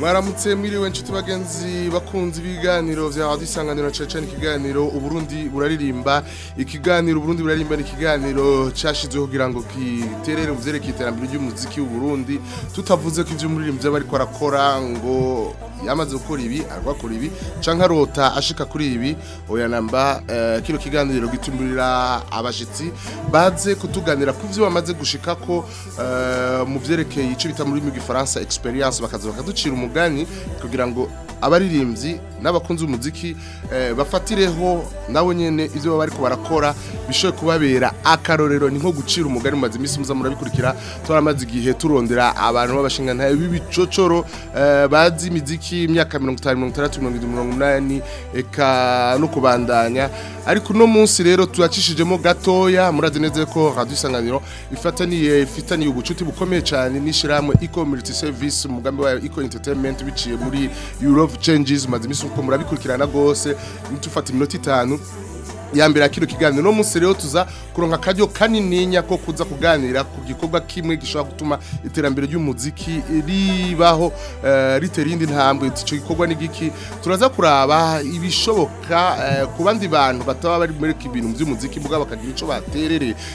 mwaramutse mwiriwe inshuti bagenzi bakunze ibiganiro bya radiyo isanganiro cyane ikiganiro uburundi buraririmba ikiganiro uburundi buraririmba ni ikiganiro cyashyizweho kugira ngo giterere mu byerekeye iterambere ry'umuziki w'uburundi tutavuze ko ibyo muririmbyi aba ariko arakora ngo yamaze gukora ibi aragwa kuri ibi canka arota ashika kuri ibi oya namba uh, kino kiganiro gitumurira abajitsi baze kutuganira ku byo bamaze gushika ko uh, eh, mu vyerekeye ico bita muri mu gifaransa experience bakaza bakaducira umugani kugira ngo abaririmbyi n'abakunzi umuziki eh, bafatireho nabo nyene ivyo baba bariko barakora bishoboye kubabera akarorero ni nko gucira umugani maze imisi muza murabikurikira twaramaze igihe turondera abantu b'abashinga ntaye b'ibicocoro eh, bazi imiziki cy'imyaka mirongo itanu mirongo eka no kubandanya ariko no munsi rero turacishijemo gatoya murazi neza ko radiyo isanganiro ifataniye ifitaniye ubucuti bukomeye cyane e Community Service umugambi wa iko Entertainment biciye muri Europe Changes umaze iminsi uko murabikurikirana rwose ntitufate iminota itanu ya mbere kiganiro no munsi rero tuza kuronka akaryo kanininya ko kuza kuganira ku gikorwa kimwe gishobora gutuma iterambere ry'umuziki ribaho eh, ritera iyindi ntambwe icyo gikorwa ni giki turaza kuraba ibishoboka eh, ku bandi bantu bataba bari muri ibintu by'umuziki mbuga bakagira icyo baterere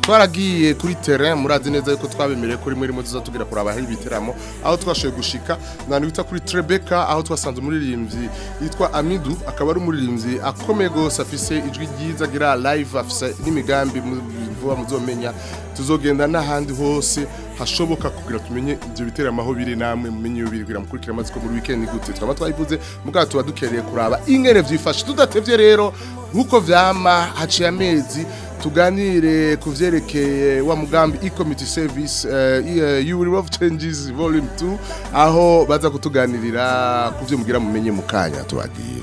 twaragiye kuri terrain murazi neza yuko twabemereye ko rimwe rimwe tuzatubwira kuraba hari ibiteramo aho twashoboye gushika nanita kuri Trebeka aho twasanze umuririmbyi yitwa Amidu akaba ari umuririmbyi akomeye gose afise ijwi ryiza agira live afise n'imigambi vuba muzomenya tuzogenda n'ahandi hose hashoboka kugira tumenye ibyo bitera aho biri namwe mumenye iyo biri kugira amazi ko muri weekend gute twaba twayivuze mugabo tuba dukereye kuraba ingene byifashe tudatevye rero nkuko vyama haciye amezi tuganire kuvyerekeye wa mugambi e-community service uh, you changes volume 2 aho baza kutuganirira kuvyo mugira mumenye mukanya tubagiye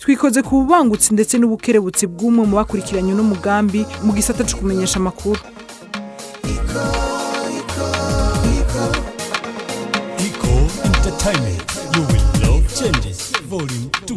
twikoze ku bubangutsi ndetse n'ubukerebutsi bw'umwe mu bakurikiranye uno mugambi mu gisata cyo kumenyesha amakuru Volume 2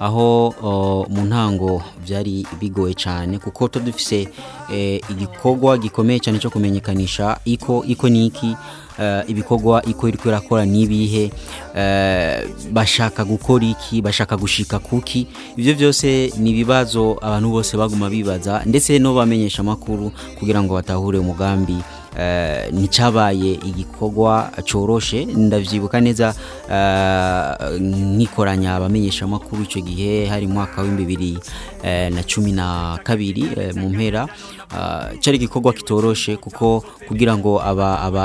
aho uh, mu ntango byari bigoye cyane kuko tuba dufite uh, igikorwa gikomeye cyane cyo kumenyekanisha iko iko niki iki ibikorwa iko iri kurakora n'ibihe bashaka gukora iki bashaka gushika kuki ibyo byose ni ibibazo abantu bose baguma bibaza ndetse no bamenyesha amakuru kugira ngo batahure umugambi Eh, nticyabaye igikorwa cyoroshye ndabyibuka neza eh, nkikoranya abamenyeshamakuru icyo gihe hari mwaka w'ibihumbi bibiri eh, na cumi na kabiri mu mpera cyari igikorwa kitoroshe kuko kugira ngo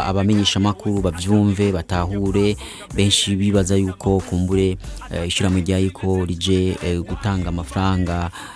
abamenyeshamakuru babyumve batahure benshi bibaza yuko kumbure eh, ishyirahamwe rya iko rije eh, gutanga amafaranga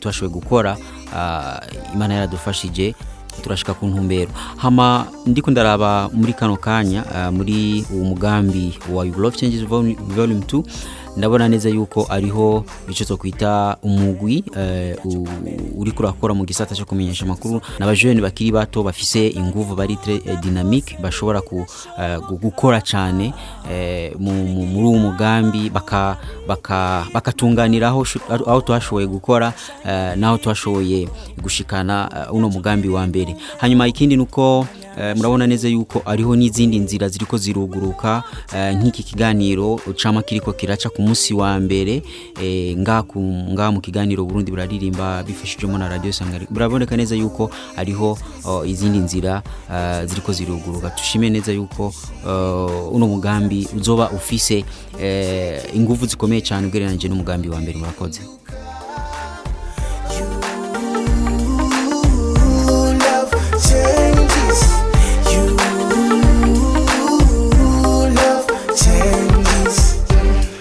tubashoboye gukora ah, imana yaradufashije turashika ku ntumbero hama ndiko ndaraba muri kano kanya ah, muri uwo mugambi wa You Love Changes Volume 2 ndabona neza yuko ariho icyo twakwita umugwi eh, uri kurakora mu gisata cyo kumenyesha amakuru n'abajene bakiri bato bafise inguvu bari eh, dinamike bashobora eh, gukora cyane muri uwo mugambi bakatunganiraho aho twashoboye gukora n'aho twashoboye gushikana uno mugambi wa mbere hanyuma ikindi ni uko Eh, murabona neza yuko ariho n'izindi nzira ziri ko ziruguruka eh, nk'iki kiganiro cama kiriko kiraca ku munsi wa mbere eh, ngaha mu kiganiro Burundi buraririmba bifashijemo na radio Sangari buraboneka neza yuko ariho izindi nzira ziri ko ziruguruka tushime neza yuko uno mugambi uzoba ufise ingufu zikomeye cyane ugereranyije n'umugambi wa mbere murakoze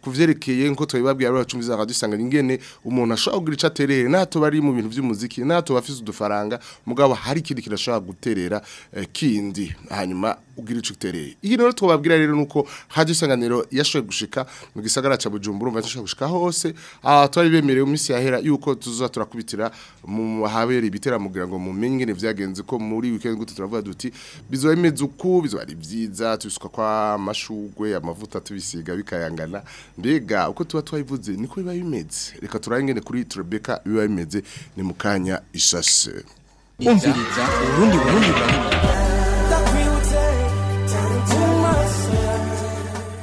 kuvyerekeye nko tubibabwira baracumviza kadusanga ingene umuntu ashobora kugira ico nato bari mu bintu vy'umuziki nato bafise udufaranga mugabo hari ikindi kirashobora guterera eh, kindi hanyuma ugira ico utereye iyi rero twababwira rero nuko hadusanganiro yashoboye gushika mu gisagara ca Bujumbura umva tshobora gushika hose ah twari bemerewe iminsi yahera yuko tuzoza turakubitira mu habere ibitera mugira ngo mumenye ngene vyagenze ko muri weekend gute turavuga duti bizoemeza uku bizobari byiza tubisuka kwa mashugwe amavuta tubisiga bikayangana mbega uko tuba twayivuze niko biba bimeze reka turangene kuri turebeka biba bimeze ni mukanya kanya ishashe umviriza urundi burundi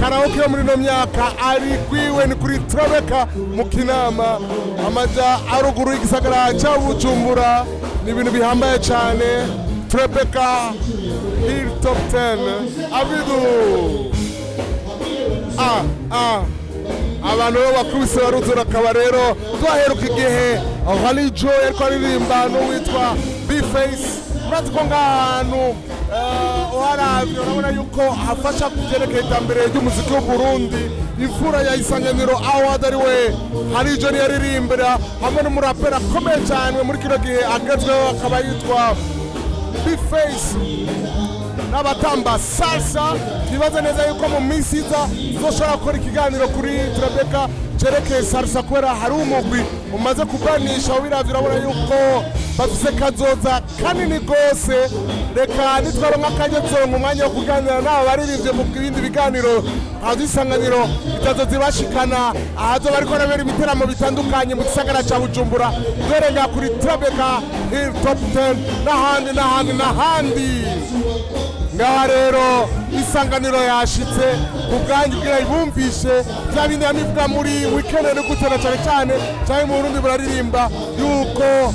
karawoke yo muri ino myaka ari kwiwe ni kuri turabeka mu kinama amajya aruguru y'igisagara cya bujumbura ni ibintu bihambaye cyane turabeka hiri topu teni abidu abantu bo bakubise baruzura akaba rero twaheruka igihe harijo yari aririmba n'uwitwa bifeyisi uratse ko nk'ahantu eh, uharavye urabona yuko hafasha kuvyerekeye iterambere ry'umuziki w'uburundi imfura ya isanganiro award ari we hari ijo niyo aririmbira hamwe n'umuraperi akomeye cyane muri kino gihe agezweho akaba yitwa bifeyisi n'abatamba salsa twibaze neza yuko mu minsi iza tuzoshobora gukora ikiganiro kuri turabeka cyerekeye sarisa kubera hari umugwi umaze kuganisha wirabya urabona yuko bafite kazoza kanini rwose reka nitwaronka akanya turonka umwanya wo kuganira n'aba baririmbye mu bindi biganiro haza isanganiro itazo zibashikana ahazo bariko barabera ibiteramo bitandukanye mu gisagara ca bujumbura uherengera kuri trebeka hill top 10 n'ahandi n'ahandi n'ahandi ngaha rero isanganiro yashitse ku bwanyu bwira bumvishe bya bindi yamivuga muri wikendi no gutera cyane cyane cyangwa mu Burundi buraririmba yuko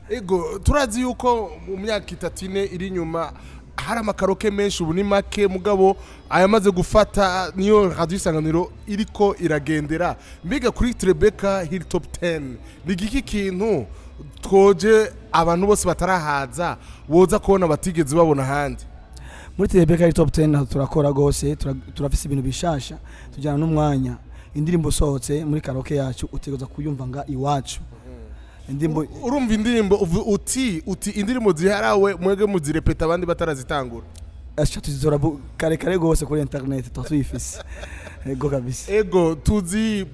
turazi yuko mu myaka itatu ine iri inyuma hari amakaroke menshi ubu ni make mugabo ayamaze gufata niyo radiyo isanganiro ko iragendera mbega kuri terebeka hiri topu teni ni iki kintu twoje abantu bose batarahaza woza kubona batigeze babona ahandi muri terebeka hiri topu teni turakora rwose turafise ibintu bishasha tujyana n'umwanya indirimbo usohotse muri karoke yacu utegereza kuyumva nga iwacu urumva indirimbo uti uti indirimbo ziharawe mwege muzirepeta abandi batarazitangura tuzora kare kare rwose kuri interineti tuba tuyifise ego kabisa ego tuzi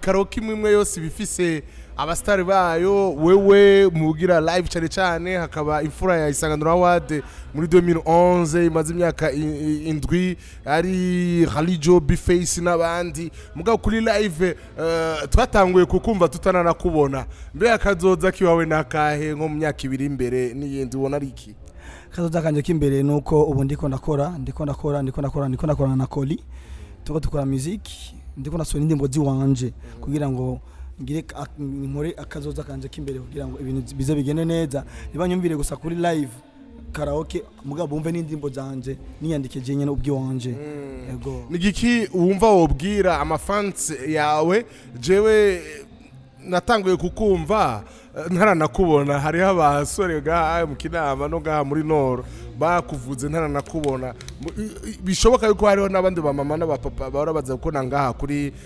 karoke imwe imwe yose ibifise abasitari bayo wewe mubwira live cyane cyane hakaba imfura ya Isangano Award muri 2011 imaze imyaka indwi ari Khalijo Bface n'abandi mugabo kuri live uh, twatanguye kukumva tutananakubona Mbe akazoza kiwawe nakahe nko mu myaka ibiri imbere n'iyindi ubona ari iki kazoza kanje k'imbere nuko ubu ndiko ndakora ndiko ndakora ndiko ndakora ndiko ndakorana na Koli tuko tukora music ndiko nasona indirimbo ziwanje kugira ngo ngire nkore akazoza kanje k'imbere kugira ngo ibintu bize bigende neza ntibanyumvire gusa kuri live karaoke mugabo bumve n'indirimbo zanje niyandikije nyene ubwiwanje yego mm. ni giki wumva wobwira amafans yawe jewe natanguye kukumva eh, ntaranakubona hariho abasore ngaha mu kinama no ga muri noro bakuvuze ntaranakubona bishoboka yuko hariho n'abandi bamama n'abapapa bahora gukunda ngaha kuri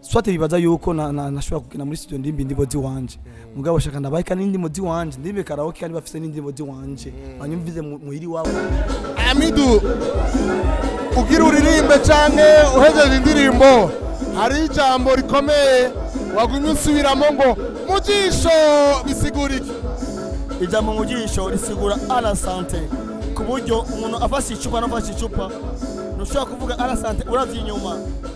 swate bibaza yuko nashobora kugenda muri studio ndirimba indirimbo z'iwanje mm. mugabo shaka ndabaika n'indirimbo z'iwanje ndirimbe karaoke kandi bafise n'indirimbo z'iwanje banyumvize mm. muhiri wabo Amidu ugira uririmbe cyane uhejeje indirimbo hari ijambo rikomeye wagumye usubiramo ngo mujisho bisigura iki ijambo mujisho risigura ala ku buryo umuntu afashe icupa n'afashe icupa ntushobora kuvuga arasante ah, uravye inyuma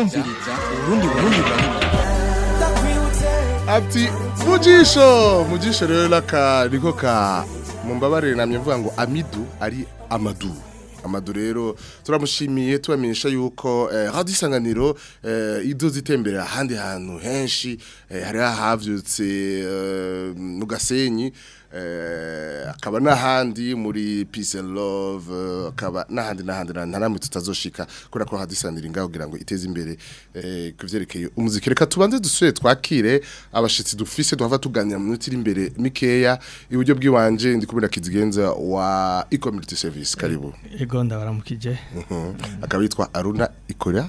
umviriza urundi burundi burundi ati mugisho mugisho rero naka niko ka mumbabarire namye mvuga ngo amidu ari amadu amadu rero turamushimiye tubamenyesha yuko eh, radio isanganiro eh, idoze itembera ahandi hantu henshi eh, hari hahavyutse mu gasenyi Eh, akaba n'ahandi muri peace and love eh, akaba n'ahandi n'ahandi ntaramwe tutazoshika kubera ko hadisanira ingaho kugira ngo iteze imbere eh, ku byerekeye umuziki reka tubanze dusubire twakire abashitsi dufise duhava tuganira mu minota imbere mikeya iburyo bw'iwanje ndi kubera kizigenza wa e-community service karibu ego ndabaramukije mhm. akaba yitwa Aruna ikora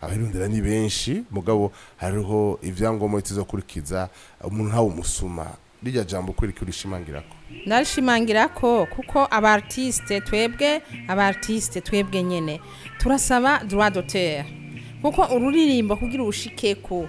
abirundira ni benshi mugabo hariho ibyangombwa tuzakurikiza umuntu ntawe umusuma rirya jambo kuri kurishimangira ko narishimangira ko kuko abartiste twebwe abartiste twebwe nyene turasaba droit d'auteur kuko ururirimba kugira ubushike ko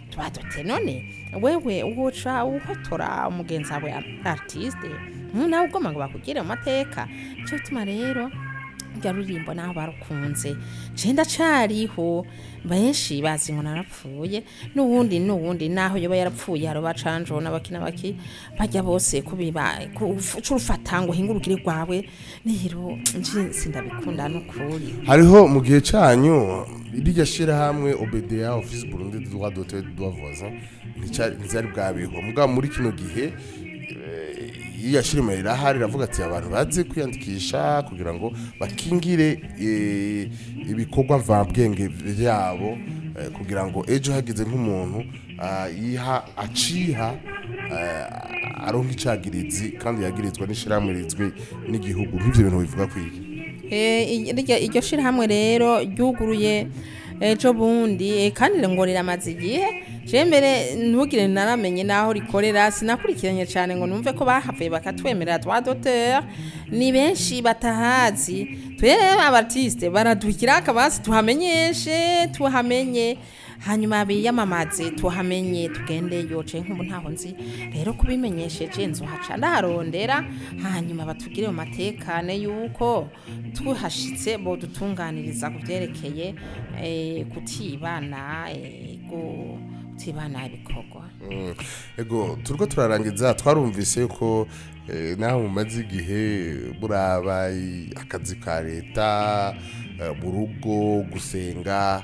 tuti none wewe uca uhotora umugenzi wawe aritiste nawe ugomba ngo bakugire mu mateka cyo gituma rero rya rurimbo naho barukunze je ndacariho benshi bazi ngo narapfuye nubundi nubundi naho yoba yarapfuye haro bacanjo n'abakina baki bajya bose kubiba kurufata ngo hingurukire kwawe nihiro nje sindabikunda n'ukuri hariho mu gihe canyu iryo shira hamwe OBDA Office Burundi des droits d'auteur doivent voisin nicari muri kino gihe eh, iyo yashirima iravuga ati abantu bazi kwiyandikisha kugira ngo bakingire eh, ibikorwa mvabwenge byabo eh, kugira ngo ejo hagize nk'umuntu eh, yiha aciha aronka icagirizi kandi yagirizwa n'ishirahamwe rizwi n'igihugu nk'ivyo bintu bivuga kwiki iryo shirahamwe rero ryuguruye ejo bundi kandi ngo riramaze igihe mbere ntugire naramenye n'aho rikorera sinakurikiranye cyane ngo numve ko bahavuye bakatwemerera twa doteri ni benshi batahazi twe abatisite baradukira akabasi tuhamenyeshe tuhamenye hanyuma biyamamaze tuhamenye tugende yoce nk'ubu ntaho nzi rero kubimenyesheje inzu haca ndaharondera hanyuma batugire mu matekane y'uko tuhashyitse bodutunganiriza ku byerekeye eh, kutibana kutibana ibikorwa mm. ego turwo turarangiza twarumvise ko eh, naho mumaze igihe buraba akazi ka leta eh, mu rugo gusenga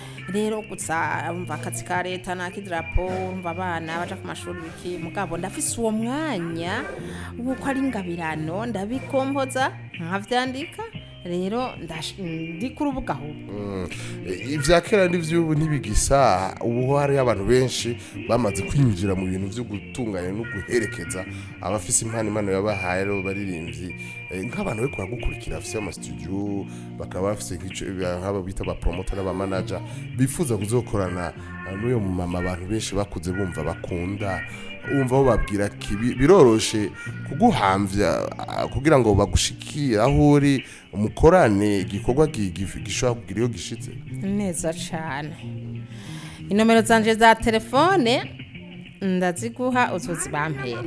rero gusa urumva akazi ka leta n'akidarapo urumva abana baja ku mashuri biki mugabo ndafise uwo mwanya w'uko ari ingabirano ndabikomboza nkavyandika rero ndi ku rubuga mm. ibya kera n'iby'ubu ntibigisa ubu hariho abantu benshi bamaze kwinjira mu bintu byo gutunganya no guherekeza abafite impano impano yabahaye rero baririmbyi eh, nk'abantu bari kuhagukurikira bafite amasitudiyo bakaba bafite nk'abo bita abaporomota n'abamanaja bifuza kuzokorana n'uyu mumama abantu benshi bakuze bumva bakunda wumva bababwira ati biroroshe kuguhambya ah, kugira ngo bagushikire aho uri umukorane igikorwa gishobora kugira iyo gishyitse neza cyane inomero zanjye za telefone ndaziguha utuzi bampera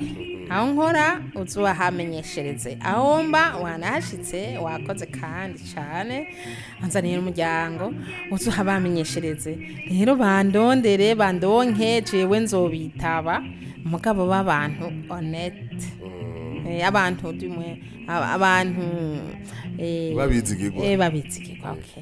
aho nkora utuwahamenyeshereze aho mba wanahashyitse wakoze kandi cyane nzanira umuryango utuhabamenyeshereze rero bandondere bandonke jewe nzobitaba umugabo w'abantu onete mm. eh, abantu tumwe abantu babizigirwa eh, babizigirwa eh, okay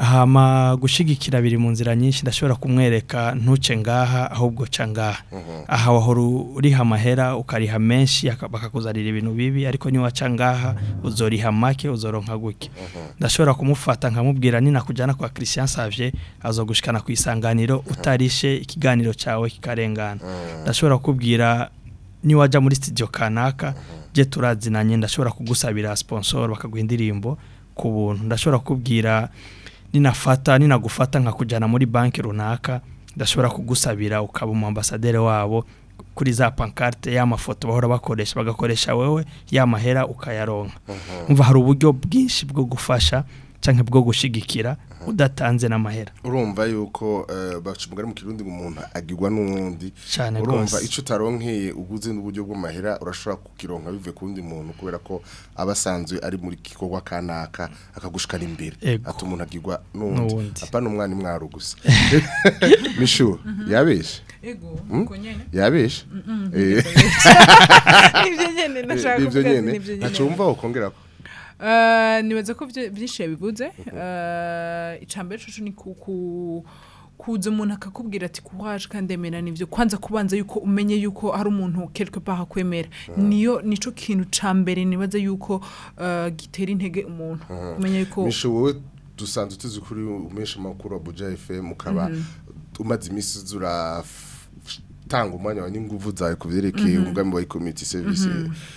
hama gushyigikira biri mu nzira nyinshi ndashobora kumwereka ntuce ngaha ahubwo ca ngaha mhm. aha wahora uriha amahera ukariha menshi bakakuzanira ibintu bibi ariko niba waca ngaha uzoriha make uzoronka guke mhm. ndashobora kumufata nkamubwira nina kujyana kwa christian savye azogushikana ku isanganiro mhm. utarishe ikiganiro cyawe kikarengana ndashobora kukubwira niwajya muri studio kanaka je turazinanye ndashobora kugusabira sponsor bakaguha indirimbo ku buntu ndashobora kukubwira ninafata ninagufata nkakujyana muri banki runaka ndashobora kugusabira ukaba mu ambasaderi wabo kuri za pancarte ya mafoto bahora bakoresha bagakoresha wewe ya mahera ukayaronka umva mhm. hari uburyo bwinshi bwo gufasha cyangwa bwo gushyigikira udatanze n'amahera urumva yuko eh, baca mu kirundi umuntu agirwa n'undi urumva icyo utaronkeye uguze n'uburyo bw'amahera urashobora kukironka bive ku wundi muntu kubera ko aba asanzwe ari muri gikorwa kanaka akagushikana imbere ati umuntu agirwa n'undi apana umwana imwaro gusa mishu yabeshe yabeshe nibyo nyine eh, ntacyo wumva wakongera ko Eh, nibaza ko byinshi yabibuze eh, icambere cucu ni kuza umuntu akakubwira ati kuwaje kandemera nibyo kwanza kubanza yuko umenye yuko hari umuntu kerwe paha kwemera eh. niyo nicyo kintu mbere nibaza yuko gitera intege umuntu kumenya yuko wowe dusanzwe tuzi kuri umesha makuru wa Buja FM ukaba mhm. umaze imisi zuraf tanga umwanya wa n'inguvu zawe ku byerekeye mhm. umugambi wa komite serivisi. Mhm.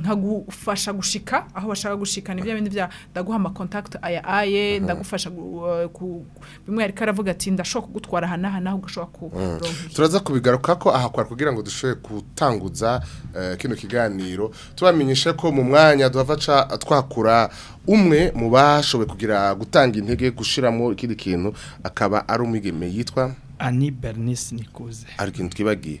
nkagufasha gushika aho bashaka gushika nibyo bya bindi bya ndaguha amakontakiti aya aye ndagufasha uh, bimwe ariko aravuga ati ndashobora kugutwara aha n'aha naho ugashobora kuronka mm. turaza kubigaruka ko ahakora kugira ngo dushobore gutanguza uh, kino kiganiro tubamenyeshe ko mu mwanya duhavaca twakura umwe mu bashoboye kugira gutanga intege gushyiramo ikindi kintu akaba ari umwigeme yitwa ani bernice nikuze ariko ntitwibagiye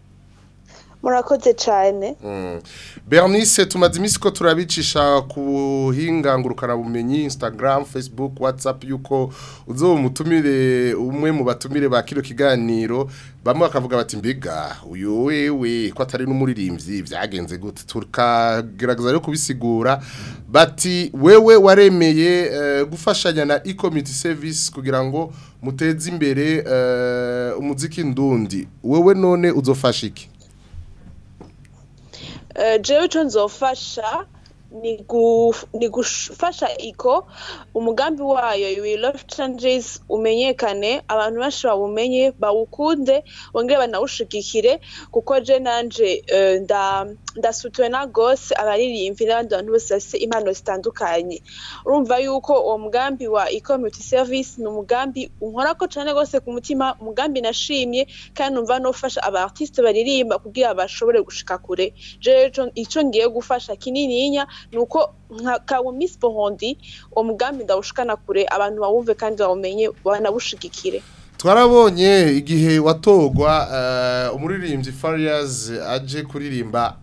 murakoze cyane hmm. bernice tumaze iminsi ko turabicisha ku bumenyi instagram facebook whatsapp yuko uzuba umutumire umwe mu batumire ba kino kiganiro bamwe bakavuga bati mbiga uyu wewe ko atari n'umuririmbyi byagenze gute tukagerageza rero kubisigura bati wewe waremeye eh, gufashanya na e-community service kugira ngo muteze imbere eh, umuziki ndundi wewe none uzofasha Eh, jewe icyo nzofasha ni gufasha iko umugambi wayo we love changes umenyekane abantu benshi bawumenye bawukunde bongere banawushigikire kuko je nanje eh, nda ndasutuwe na gose abaririmbyi n'abandi bantu bose bafite impano zitandukanye urumva yuko uwo mugambi wa ikomuti serivisi ni umugambi unkora ko cyane rwose ku mutima umugambi nashimye kandi numva no gufasha abatisite baririmba kugira bashobore gushika kure icyo ngiye gufasha kinininya ni uko nka kawumisi bohondi uwo mugambi ndawushikana kure abantu bawumve kandi bawumenye banawushigikire twarabonye igihe watogwa eh, umuririmbyi fariyazi aje kuririmba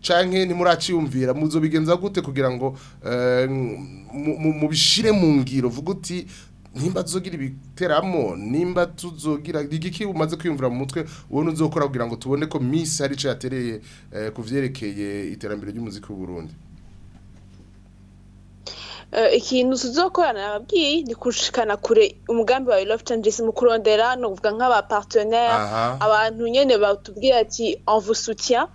canke muzo bigenza gute kugira ngo eh, mubishire mu ngiro vuga uti nimba tuzogira ibiteramo nimba tuzogira igiki umaze kwiyumvira mu mutwe ubona uzokora kugira ngo tubone ko Miss hari icyo yatereye eh, ku byerekeye iterambere ry'umuziki w'u Burundi Eh, ikintu tuzokorana ababwiyi ni kushikana kure umugambi wawe love changes mu kurondera no kuvuga nk'abapartenaire abantu nyene batubwira ati on vous soutient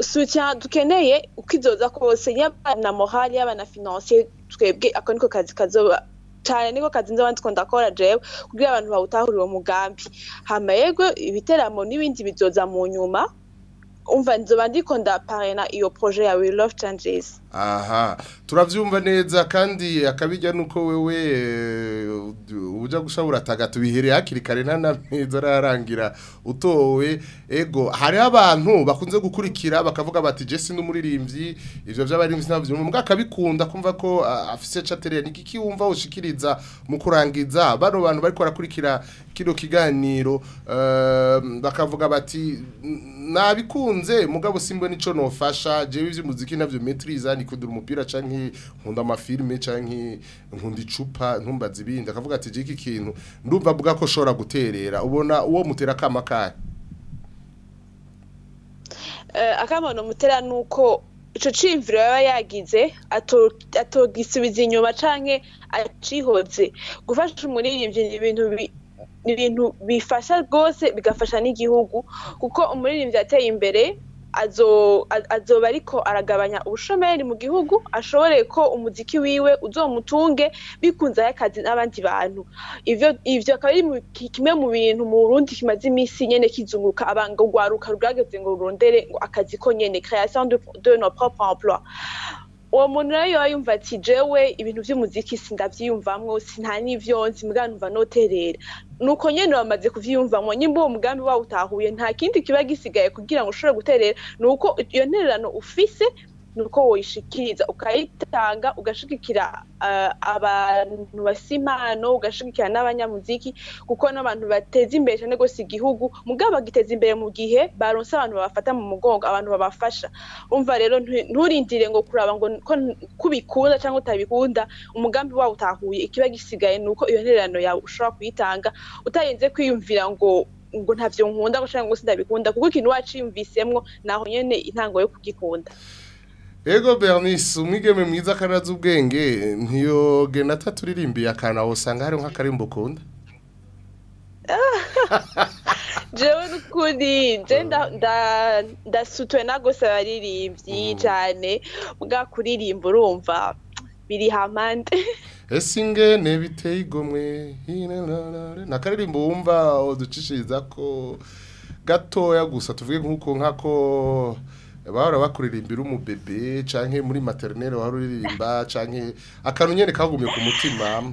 soutien dukeneye uko izoza kose yaba na morale yaba na financier twebwe ako niko kazi kazoba cyane niko kazi nzi abandi twunda jewe kugira abantu bawutahura uwo mugambi hama yego ibiteramo n'ibindi bidoza mu nyuma umva nzoba ndiko ndaparena iyo projet ya we love changes aha turabyumva neza kandi akabijya nuko wewe eh, uja gushabura tagatu bihere hakiri kare ntanameza ararangira utowe ego hari abantu bakunze gukurikira bakavuga bati Jesse n'umuririmbyi ivyo by'abarimvyi nabyo mbwa akabikunda kumva ko afise chatere niki wumva ushikiriza mu kurangiza bano bantu bariko barakurikira kino kiganiro ehm, bakavuga bati nabikunze mugabo simbo nico nofasha jewe ivy'umuziki navyo maîtrise ari kudura umupira canke nkunda amafilme canke nkunda icupa ntumbaze ibindi akavuga ati jiki kintu ndumva avuga ko shora guterera ubona uwo mutera kamakari uh, eh, akamono mutera nuko ico cimviro yaba yagize atogisubiza inyuma canke acihoze gufasha umuririmbyi ni ibintu bifasha rwose bigafasha n'igihugu kuko umuririmbyi ateye imbere azoba ariko aragabanya ubushomeri mu gihugu ashobore ko umuziki wiwe uzomutunge bikunze akazi n'abandi bantu ivyo akaba ari kimwe mu bintu mu Burundi kimaze iminsi nyene kizunguka abantu rwaruka rwageze ngo rurondere ngo akazi ko nyene création de nos propres uwo muntu rero yaba yumva ati jewe ibintu by'umuziki sindabyiyumvamwo sinta n'ibyo nzi mbwa numva noterera nuko nyene bamaze kuvyiyumvamwo nyimba uwo mugambi wawe utahuye nta kindi kiba gisigaye kugira ngo ushobore guterera nuko iyo ntererano ufise ni uko woyishikiriza ukayitanga ugashigikira eh, abantu basa impano ugashigikira n'abanyamuziki kuko n'abantu bateza imbere cyane rwose igihugu mugabo bagiteza imbere mu gihe baronsa abantu babafata mu mugongo abantu babafasha umva rero nturindire ngo kuraba ngo ko ubikunda cyangwa utabikunda umugambi wawe utahuye ikiba gisigaye ni uko iyo ntererano yawe ushobora kuyitanga utarinze kwiyumvira ngo ngo ntabyo nkunda ngo cyangwa ngo sindabikunda kuko ikintu waciyumvisemwo naho nyene intango yo kugikunda ego bernice umigeme mwiza akaraza ubwenge ntiyogena ataturimbiye akantu aho usanga hari nk'akarimbo ukunda jewe n'ukuri je ndasutwe na gose baririmbyi mm. cyane bwa kuririmba urumva biri hamande ese ingene biteye igomwe ni akaririmbo wumva ko gatoya gusa tuvuge nk'uko nk'ako bahora bakuririmbira umubebe canke muri maternelle wahora uririmba canke akantu nyene kagumye ku mutima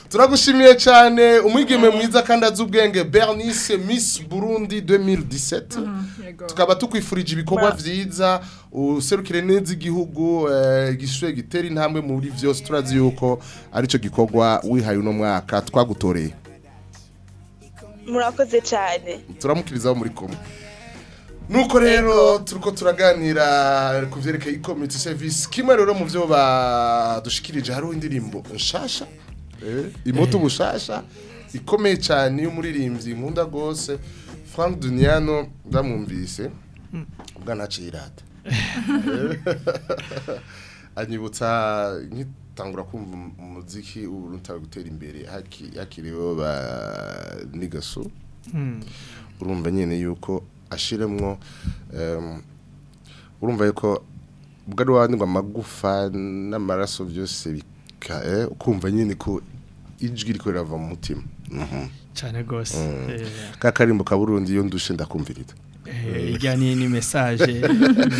turagushimiye cyane umwigeme mwiza kandi azi ubwenge bernice Miss burundi 2017 mhm, tukaba tukwifurije ibikorwa byiza userukire neza igihugu eh, gishuye gitera intambwe muri byose turazi yuko aricyo gikorwa wihaye uno mwaka twagutoreye murakoze cyane turamukirizaho muri kumwe nuko rero turiko turaganira ku byerekeye ikomite service kimwe rero mu byo badushikirije hariho indirimbo nshasha Eh? imoto ubushasha ikomeye cyane y'umuririmbyi nkunda rwose frank duniano ndamwumvise ubwo anaciye irata eh? anyibutsa nkitangura kumva umuziki ubu ntabwo gutera imbere hakiriho ba nigasu hmm. urumva nyine yuko ashiremwo urumva yuko ubwo ari wandwa amagufa n'amaraso byose Eh, ukumva nyine ko ijwi rikorera rava mu mutima mhm. cyane rwose mm. eh. ka karimbo ka burundi iyo ndushe ndakumvirira eh, ijya ni mesaje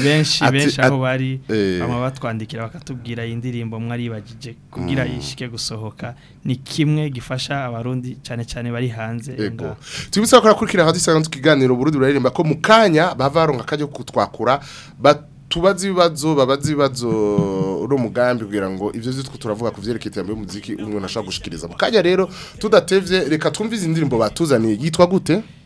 benshi benshi aho bari baba batwandikira bakatubwira iyi ndirimbo mwaribagije kubwira mm. yishike gusohoka ni kimwe gifasha abarundi cyane cyane bari hanze tubisaba ko akurikira aho dusanga tukiganira uburundi buraririmba ko mu bavaronga akajya kutwakura bat tubaze ibibazo babaze ibibazo uri umugambi kugira ngo ivyo byo turavuga ku byerekeye iterambere y'umuziki umwe nashaka gushikiriza mu kanya rero tudatevye reka twumvize indirimbo batuzaniye yitwa gute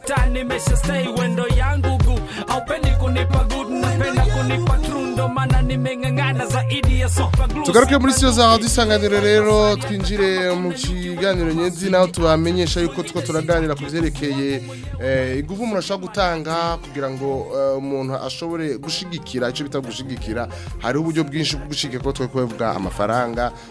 time nimesha stay wendo yangu gu aupendi kunipa good tugaruke muri siyo zawe dusanganire rero twinjire mu kiganiro nyenzi naho tubamenyesha yuko two turaganira ku byerekeye eh, igufu umuntu ashobora gutanga kugira ngo eh, umuntu ashobore gushigikira icyo bita gushigikira hari uburyo bwinshi bwo gushigikira ko twe kwevuga amafaranga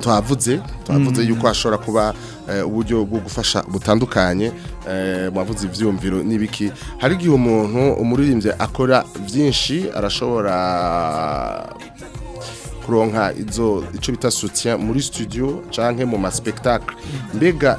twavuze twavuze mm. yuko hashobora kuba eh, uburyo bwo gufasha butandukanye mwavuze ibyumviro n'ibiki hari igihe umuntu umuririmbyi akora byinshi arashobora kuronka izo icyo bita soutien muri studio canke mu ma spectacle mbega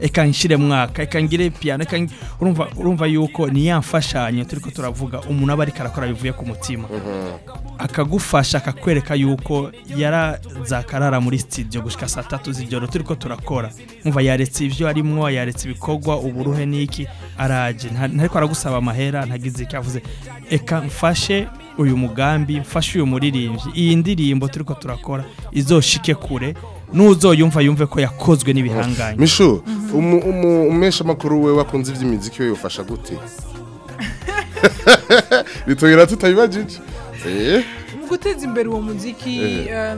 eka nshire mwaka eka ngire piano eka urumva urumva yuko ni yamfashanyo turiko turavuga umuntu aba ariko arakora bivuye ku mutima mhm. akagufasha akakwereka yuko yarazakarara muri studio gushika saa tatu z'ijoro turiko turakora umva yaretse ibyo arimwo yaretse ibikogwa uburu nguhe n'iki araje ntariko aragusaba amahera ntagize icyo avuze reka mfashe uyu mugambi mfashe uyu muririmbyi iyi ndirimbo turi ko turakora izoshike kure nuzo yumva yumve ko yakozwe n'ibihanganye mishu umumeshamakuru we wakunze iby'imiziki we yufasha gute bitubwira tutabibajije eh? guteza imbere uwo muziki eh.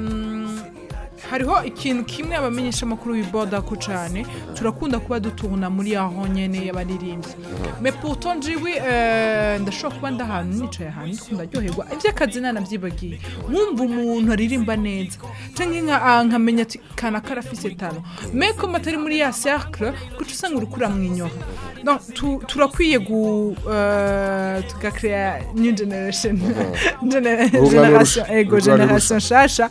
hariho ikintu kimwe abamenyeshamakuru bibodako cyane turakunda kuba dutubona muri ya honyine y'abaririmbyi meputo mm-hmm. njiwi euh, ndashobora kuba ndahantu nicaye ahantu ndaryoherwa iby'akazi nanabyibagiye wumva umuntu aririmba neza cyangwa ah, nkamenya ati kanaka arafise meko matari muri ya cercle kuko usanga uri kuramwinyora turakwiye gu euh, tugakeya new generation mm-hmm. generation ego generation nshasha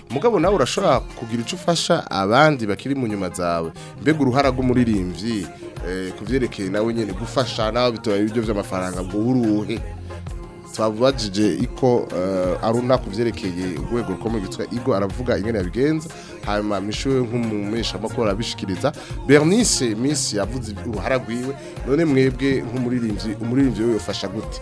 mugabo nawe urashobora kugira icyo ufasha abandi bakiri mu nyuma zawe mbega uruhara rw'umuririmbyi eh, ku byerekeye nawe nyine gufasha nawe bitoye ibiryo by'amafaranga ngo uruhe twabajije iko eh, aruna kuvyerekeye ugwego rukomeye gitwa igo aravuga ingene yabigenza hama mishuwe nk'umumesha makora abishikiriza Bernice Miss yavuze uruhara none mwebwe nk'umuririmbyi umuririmbyi wewe ufasha gute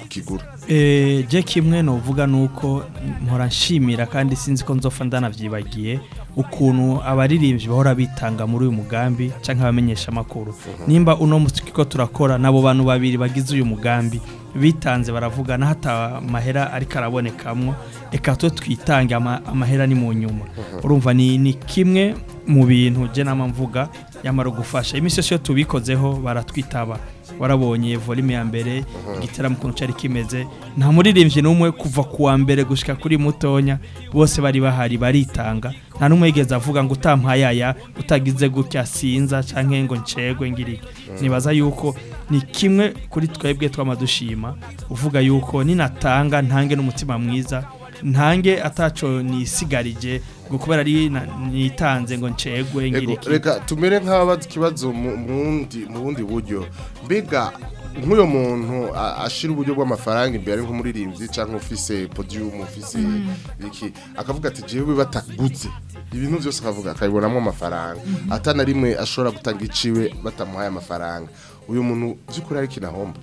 kukigura eh, je kimwe novuga nuko mpora nshimira kandi sinzi ko nzofa ndanavyibagiye ukuntu abaririmbyi bahora bitanga muri uyu mugambi cyangwa abamenyesha amakuru mhm. nimba uno musi kiko turakora nabo bantu babiri bagize uyu mugambi bitanze baravuga hata amahera ariko arabonekamwo reka twitange amahera ni mu nyuma mhm. urumva ni kimwe mu bintu nama mvuga yamara gufasha iminsi yose tubikozeho baratwitaba warabonye volume ya mbere igitaramo ukuntu cyari kimeze nta muririmbyi n'umwe kuva ku wa mbere gushyika kuri mutonya bose bari bahari baritanga nta n'umwe yigeze avuga ngo utampayaya utagize gutya sinza cyangwa ngo ncegwe ngirike nibaza yuko ni kimwe kuri twebwe tw'amadushima uvuga yuko ninatanga ntange n'umutima mwiza ntange ataco nisigarije ngo kubera ari nitanze ngo ncegwe ngiriki reka tumere nk'abazi kibazo mu wundi buryo mbega nk'uyo muntu ashira uburyo bw'amafaranga imbere nko muri cyangwa ufise podium ufise mm-hmm. iki akavuga ati jewe batagutse ibintu byose akavuga akabibonamo amafaranga mm-hmm. atana rimwe ashobora gutanga iciwe batamuhaye amafaranga uyu muntu by'ukuri ari kinahomba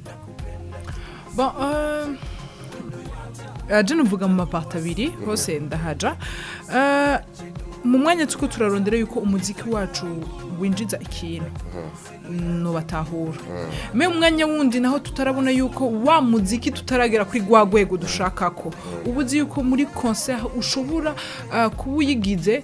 bon euh Eh, jena uvuga mu mapato abiri hose ndahaja eh, mu mwanya tuko turarondera yuko umuziki wacu winjiza ikintu mm-hmm. nubatahura mm-hmm. me umwanya wundi naho tutarabona yuko wa muziki tutaragera kuri rwa rwego dushaka ko mm-hmm. uba uzi yuko muri konser ushobora eh, kuba uyigize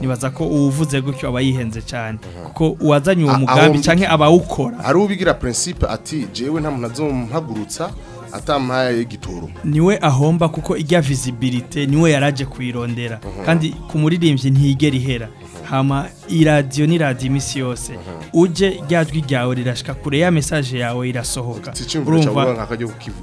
nibaza ko uwuvuze gutyo aba yihenze cyane kuko uwazanye uwo mugambi canke abawukora hari ubigira principe ati jewe nta muntu azompagurutsa atamuhaye y'igituro niwe ahomba kuko ijya visibility niwe yaraje kuyirondera mhm. kandi ku muririmbyi ntigera ihera mhm. hama iradiyo ni radiyo iminsi yose mhm. ujye rya jwi ryawe rirashika kure ya mesaje yawe irasohoka urumva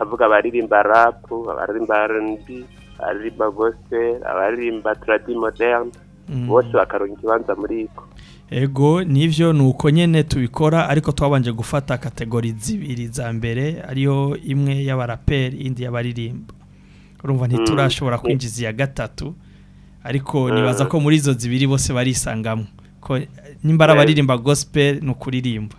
avuga abaririmba rapu abaririmba arundi abaririmba gosipeli abaririmba taradi moderne mm. bose bakaronka ikibanza muri iko ego nivyo nuko nyene tubikora ariko twabanje gufata kategori zibiri za mbere ariyo imwe y'abaraperi indi y'abaririmba urumva ntiturashobora mm. kwinjiza iya gatatu ariko eh. nibaza ko muri izo zibiri bose barisangamo ko nimba ari eh. abaririmba gospel ni ukuririmba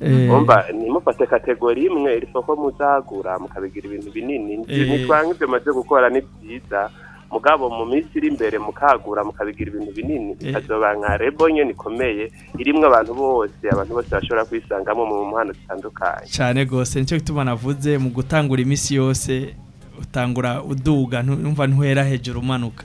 eh. ntimufate kategori imwe iri soko muzagura mukabigira ibintu binini ntitwange eh. ibyo mumaze gukora ni byiza mugabo mu minsi iri imbere mukagura mukabigira ibintu binini bikazoba eh. nka rebo nyene ikomeye irimwe abantu bose abantu bose bashobora kwisangamo mu mpano zitandukanye cyane gose nico gituma navuze mu gutangura imisi yose utangura uduga numva ntuhera hejuru umanuka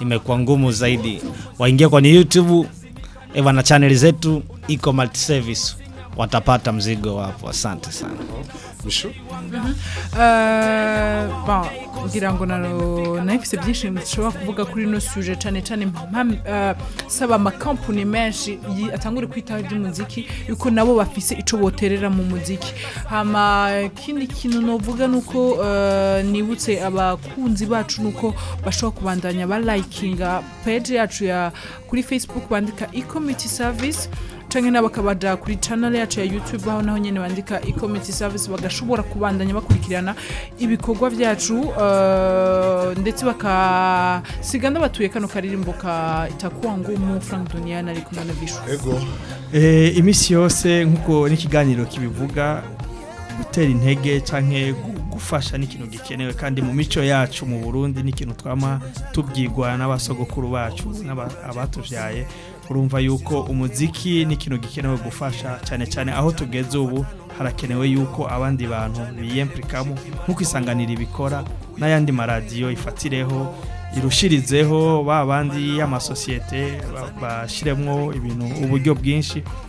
imekuwa ngumu zaidi. Waingie kwenye YouTube Eva na channel zetu iko multi service watapata mzigo wapo asante sana uh-huh. uh, ngira ngo nahifise byinshi mushobora kuvuga kuri ino suje cyane cyane uh, saba amakampuni menshi atangure kwitaho iby'umuziki yuko nabo bafise icyo boterera mu muziki hama ikindi kintu novuga ni uko uh, nibutse abakunzi bacu ni uko bashobora kubandanya balayikinga peji yacu ya kuri facebook bandika e community service canke nabo kuri channel yacu ya YouTube aho naho nyene bandika e service bagashobora kubandanya bakurikirana ibikorwa byacu uh, ndetse bakasiga ndabatuye kano karirimbo ka itakuwa ngumu Frank Duniana ari kumwe na Bishu Ego eh, yose nkuko n'ikiganiro kibivuga gutera intege canke gufasha n'ikintu gikenewe kandi mu mico yacu mu Burundi n'ikintu twama tubyigwa n'abasogokuru bacu n'abatuvyaye urumva yuko umuziki ni ikintu gikenewe gufasha cyane cyane aho tugeze ubu harakenewe yuko abandi bantu biyempurikamo nk'uko isanganira ibikora n'ayandi maradiyo ifatireho irushirizeho ba bandi y'amasosiyete bashyiremo ibintu uburyo bwinshi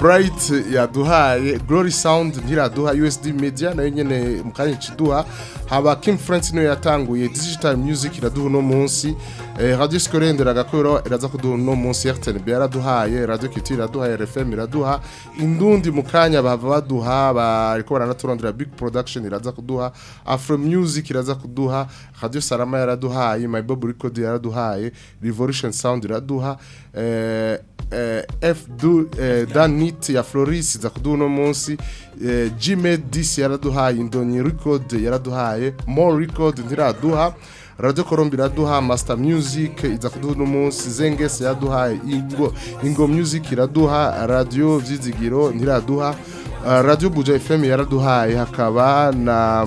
burayiti yaduhaye gorori sawundi ntiraduha usd media nayo nyine mu kanya kiduha haba kimu furensi niyo yatanguye digitari muziki iraduha uno munsi radiyo sikoro yenda iragakora iraza kuduha uno munsi rtnb yaraduhaye radiyo kiti iraduhaye rfm iraduha indundi mu kanya bava baduha bariko baranaturondera big production iraza kuduha afro music iraza kuduha radiyo sarama yaraduhaye my bob yaraduhaye revolution sound iraduha eh, eh, f eh, danit ya floris iza kuduha uno munsi gmed eh, dc yaraduhaye indonyi record yaraduhaye more record ntiraduha radio colombe iraduha master music iza kuduha uno munsi yaduha ingo ingo music iraduha radio vyizigiro ntiraduha uh, radio buja fm yaraduhaye hakaba na